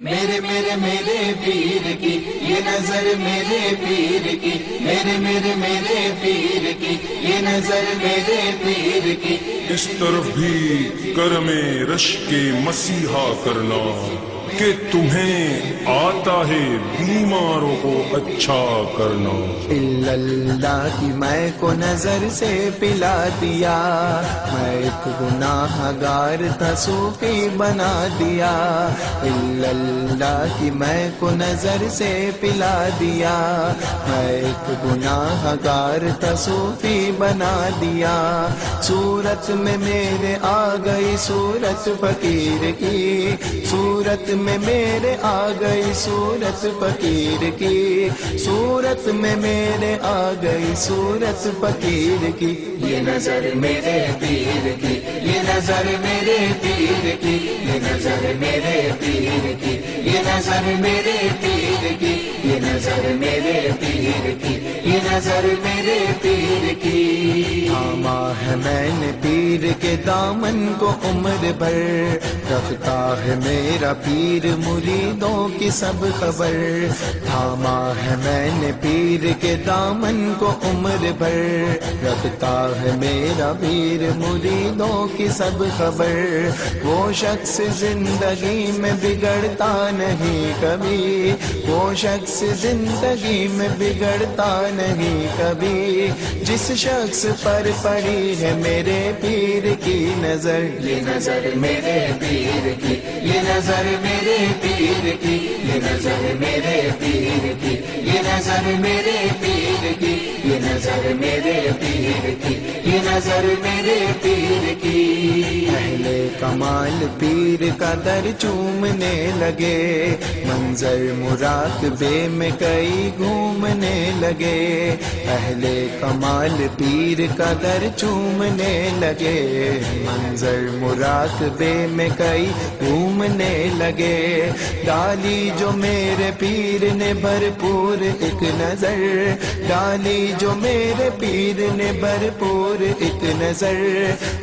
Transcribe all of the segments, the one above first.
میرے میرے میرے پیر کی یہ نظر میرے پیر کی میرے میرے میرے پیر کی یہ نظر میرے پیر کی۔ اس طرف بھی کرم رش کے مسیحا کرنا کہ تمہیں آتا ہے بیماروں کو اچھا کرنا۔ اللہ کی میں کو نظر سے پلا دیا میں گناہ گار تھا صوفی بنا دیا۔ اللہ کی میں کو نظر سے پلا دیا۔ میں ایک گناہ گار تھا صوفی بنا دیا۔ صورت میں میرے آ گئی صورت فقیر کی۔ صورت میں میرے آ گئی صورت فقیر کی۔ صورت میں میرے آ گئی صورت فقیر کی۔ یہ نظر میرے پیر کی۔ نظر میرے پیر کی، یہ نظر میرے پیر کی، یہ نظر میرے پیر کی، یہ نظر میرے پیر کی، یہ نظر میرے پیر کی۔ تھاما ہے میں نے پیر کے دامن کو عمر بھر رکھتا ہے میرا پیر مریدوں کی سب خبر۔ تھاما ہے میں نے پیر کے دامن کو عمر بھر رکھتا ہے میرا پیر مریدوں کی سب خبر، وہ شخص زندگی میں بگڑتا نہیں کبھی۔ وہ شخص زندگی میں بگڑتا نہیں کبھی۔ جس شخص پر پڑی ہے میرے پیر کی نظر، یہ نظر میرے پیر کی، یہ نظر میرے پیر کی، یہ نظر میرے پیر کی، یہ نظر میرے پیر کی، یہ نظر میرے پیر کی، یہ نظر میرے پیر کی۔ پہلے کمال پیر کا در چومنے لگے، منظر مراقبے میں کئی گھومنے لگے۔ پہلے کمال پیر کا در چومنے لگے، منظر مراقبے میں کئی گھومنے لگے۔ ڈالی جو میرے پیر نے بھرپور ایک نظر، ڈالی جو میرے پیر نے بھرپور ایک نظر۔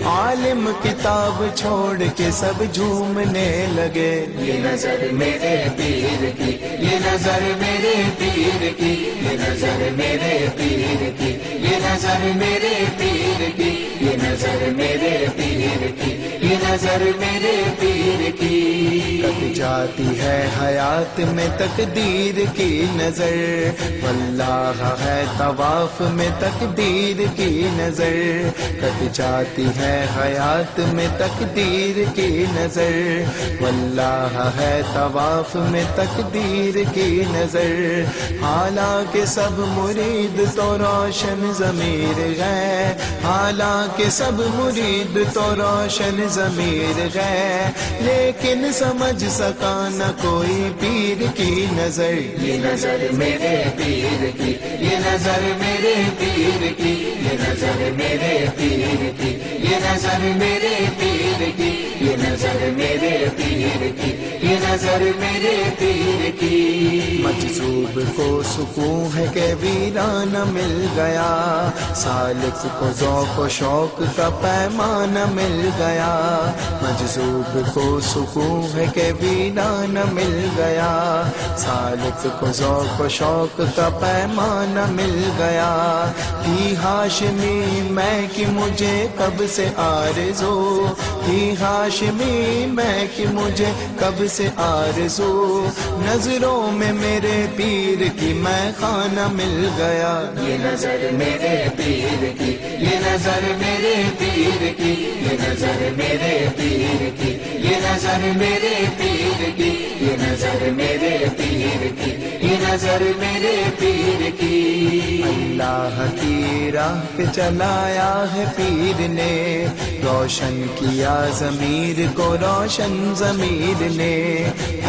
عالم کتاب چھوڑ کے سب جھومنے لگے۔ یہ نظر میرے پیر کی یہ نظر میرے پیر کی یہ نظر میرے پیر کی یہ نظر میرے پیر کی یہ نظر میرے پیر کی یہ نظر میرے پیر کی۔ کٹ جاتی ہے حیات میں تقدیر کی نظر؟ واللہ ہے طواف میں تقدیر کی نظر۔ کٹ جاتی ہے حیات میں تقدیر کی نظر، واللہ ہے طواف میں تقدیر کی نظر۔ حالانکہ سب مرید تو روشن ضمیر ہے۔ حالانکہ سب مرید تو روشن ضمیر ہے۔ لیکن سمجھ سکا نہ کوئی پیر کی نظر۔ یہ نظر میرے پیر کی، یہ نظر میرے پیر کی، یہ نظر میرے پیر کی، یہ نظر میرے پیر کی، یہ نظر میرے پیر کی، یہ نظر میرے پیر کی۔ مجذوب کو سکون ہے کہ ویران مل گیا، سالک کو ذوق و شوق کا پیمان مل گیا۔ مجذوب کو سکون ہے کہ ویران مل گیا، سالک کو ذوق و شوق کا پیمان مل گیا۔ تھی ہاشمی، میں کہ مجھے کب سے آرزو؟ تھی ہاشمی، میں کہ مجھے کب سے آرزو؟ نظروں میں میرے پیر کی میں خانہ مل گیا۔ یہ نظر میرے پیر کی، یہ نظر میرے پیر کی، یہ نظر میرے پیر کی، یہ نظر میرے پیر کی، یہ نظر میرے پیر کی، یہ نظر میرے پیر کی۔ اللہ کی راہ پہ چلایا ہے پیر نے روشن کیا ضمیر کو روشن ضمیر نے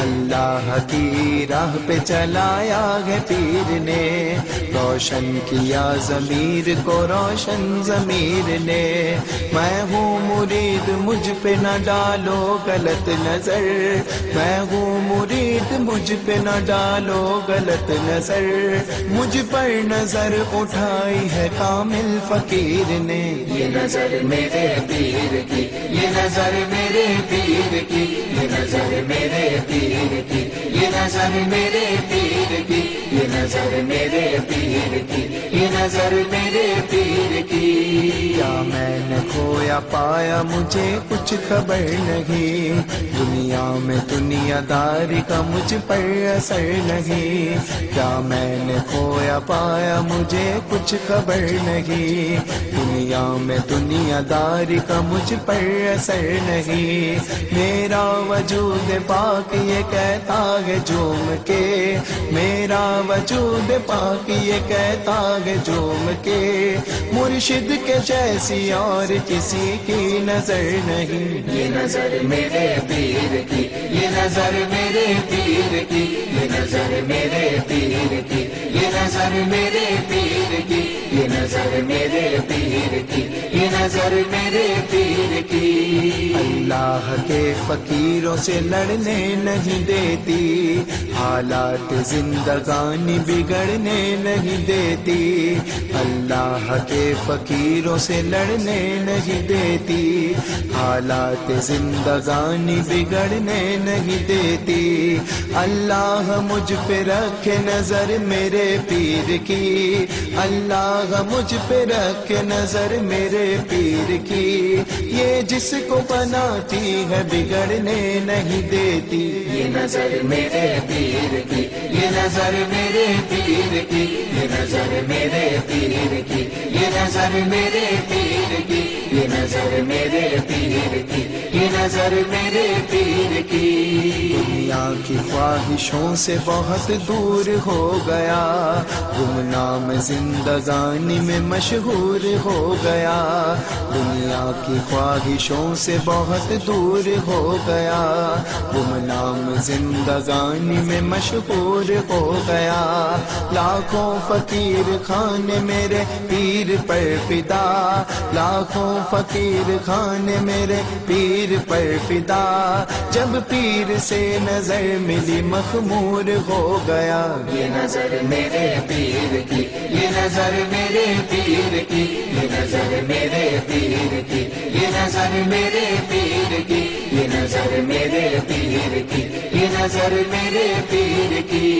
اللہ کی راہ پہ چلایا ہے پیر نے روشن کیا ضمیر کو روشن ضمیر نے میں ہوں مرید مجھ پہ نہ ڈالو غلط نظر۔ میں ہوں مرید مجھ پہ نہ ڈالو غلط نظر۔ مجھ پر نظر اٹھائی ہے کامل فقیر نے۔ یہ نظر میرے پیر کی، یہ نظر میرے پیر کی، یہ نظر میرے پیر کی، یہ نظر میرے پیر کی۔ نظر میرے پیر کی، یہ نظر میرے پیر کی۔ کیا میں نے کھویا پایا، مجھے کچھ خبر نہیں۔ دنیا میں دنیا داری کا مجھ پر اثر نہیں۔ کیا میں نے کھویا پایا، مجھے کچھ خبر نہیں۔ دنیا میں دنیا داری کا مجھ پر اثر نہیں۔ میرا وجود پاک یہ کہتا ہے جوم کے۔ میرا وجود پاک یہ کہتا ہے جوم کے مرشد کے جیسی اور کسی کی نظر نہیں۔ یہ نظر میرے پیر کی یہ نظر میرے پیر کی یہ نظر میرے پیر کی یہ نظر میرے پیر کی یہ نظر میرے پیر کی یہ نظر میرے پیر کی۔ اللہ کے فقیروں سے لڑنے نہیں دیتی حالات زندگانی بگڑنے نہیں دیتی، اللہ کے فقیروں سے لڑنے نہیں دیتی، حالات زندگانی بگڑنے نہیں دیتی، اللہ مجھ پہ رکھے نظر میرے پیر کی، اللہ مجھ پہ رکھے نظر میرے پیر کی یہ جس کو بناتی ہے بگڑنے نہیں دیتی۔ یہ نظر میرے پیر کی، یہ نظر میرے پیر کی، یہ نظر میرے پیر کی، یہ نظر میرے پیر کی۔ یہ نظر میرے پیر کی یہ نظر میرے پیر کی۔ دنیا کی خواہشوں سے بہت دور ہو گیا، گمنام زندگانی میں مشہور ہو گیا۔ دنیا کی خواہشوں سے بہت دور ہو گیا، گمنام زندگانی میں مشہور ہو گیا۔ لاکھوں فقیر خان میرے پیر پر فدا، لاکھوں فقیر خان میرے پیر پر فدا۔ جب پیر سے نظر ملی مخمور ہو گیا۔ یہ نظر میرے پیر کی یہ نظر میرے پیر کی یہ نظر میرے پیر کی یہ نظر میرے پیر کی یہ نظر میرے پیر کی یہ نظر میرے پیر کی۔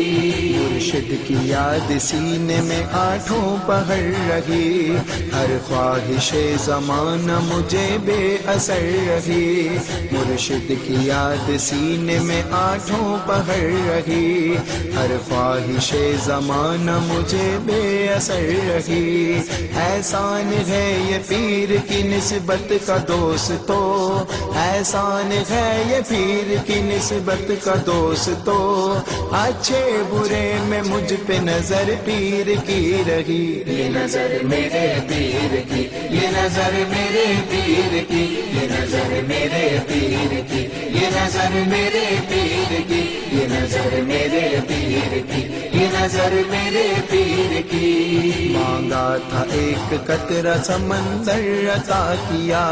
مرشد کی یاد سینے میں آٹھوں پہر رہی۔ ہر خواہش زمانہ مجھے بے اثر رہی۔ مرشد کی یاد سینے میں آٹھوں پہر رہی۔ ہر خواہش زمانہ مجھے بے اثر رہی۔ احسان ہے یہ پیر کی نسبت کا دوست تو احسان ہے یہ پیر کی نسبت کا دوست تو اچھے برے میں مجھ پہ نظر پیر کی رہی۔ یہ نظر میرے پیر کی، یہ نظر میرے میرے پیر کی یہ نظر میرے پیر کی۔ یہ نظر میرے پیر کی، یہ نظر میرے پیر کی، یہ نظر میرے پیر کی۔ مانگا تھا ایک قطرہ سمندر عطا کیا،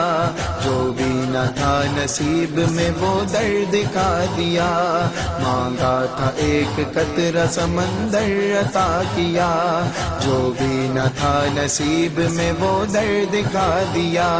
جو بھی نہ تھا نصیب میں وہ درد دکھا دیا۔ مانگا تھا ایک قطرہ سمندر عطا کیا، جو بھی نہ تھا نصیب میں وہ درد دکھا دیا۔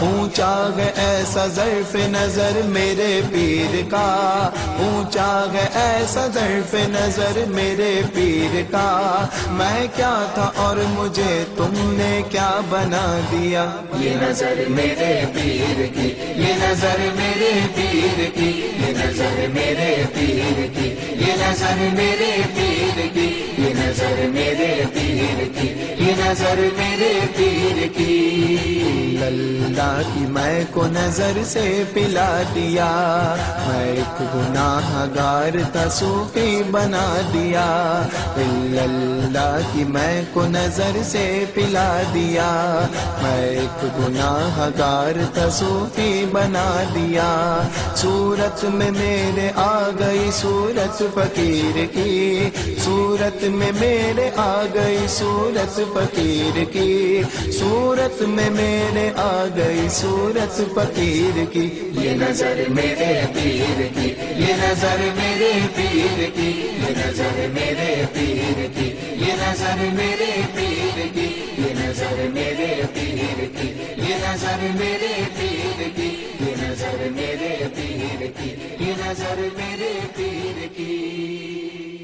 اونچا ہے ایسا ظرف نظر میرے پیر کا اونچا ہے ایسا ظرف نظر میرے پیر کا میں کیا تھا اور مجھے تم نے کیا بنا دیا؟ یہ نظر میرے پیر کی یہ نظر میرے پیر کی یہ نظر میرے پیر کی یہ نظر میرے پیر کی یہ نظر میرے پیر کی یہ نظر میرے پیر کی۔ اللہ کی میں کو نظر سے پلا دیا۔ میں گناہ گار تھا صوفی بنا دیا۔ اللہ کی میں کو نظر سے پلا دیا۔ میں ایک گناہ گار تھا صوفی بنا دیا۔ صورت میں میرے آ گئی صورت فقیر کی۔ صورت میں میرے آ گئی صورت فقیر کی۔ صورت میں میرے آ گئی صورت فقیر کی۔ یہ نظر میرے پیر کی۔ یہ نظر میرے پیر کی، یہ نظر میرے پیر کی، یہ نظر میرے پیر کی، یہ نظر میرے پیر کی، یہ نظر میرے پیر کی، یہ نظر نظر میرے پیر کی، یہ نظر میرے پیر کی۔